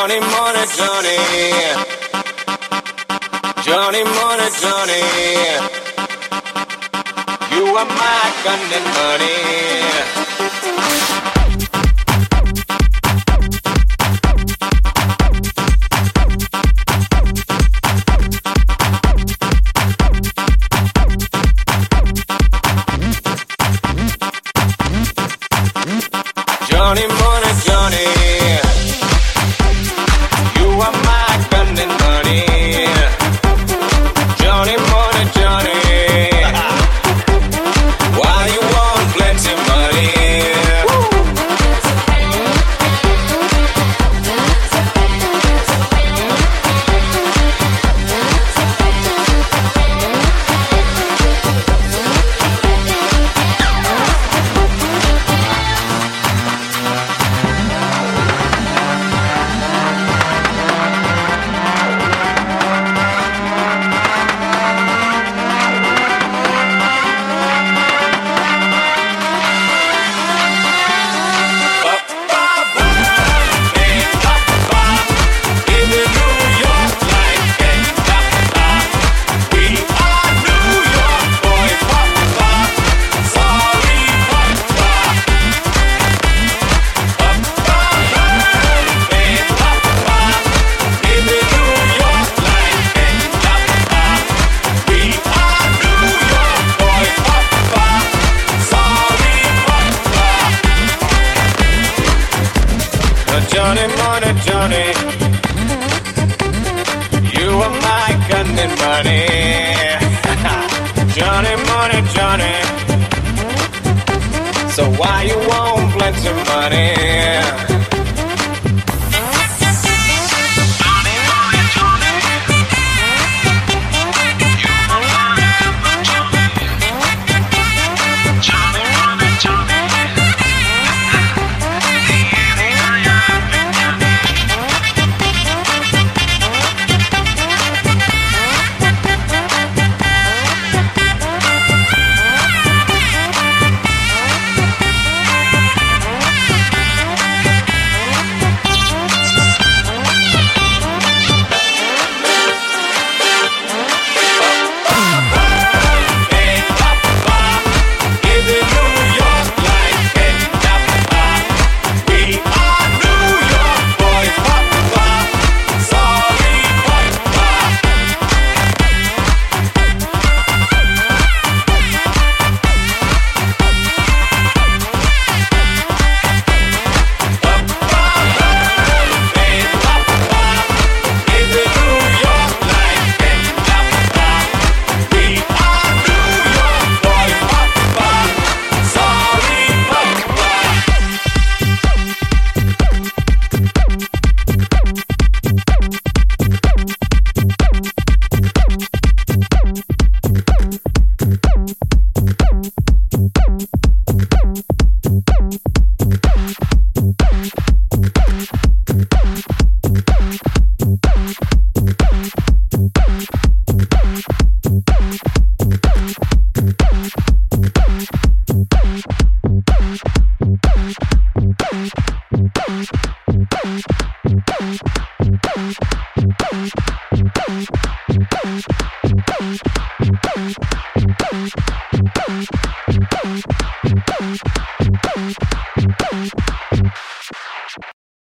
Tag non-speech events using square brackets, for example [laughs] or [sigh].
Johnny Money, Johnny. Johnny Money, Johnny. You are my gun money. Johnny Johnny, money, Johnny. You are my and money. [laughs] Johnny, money, Johnny. So why you won't want plenty money?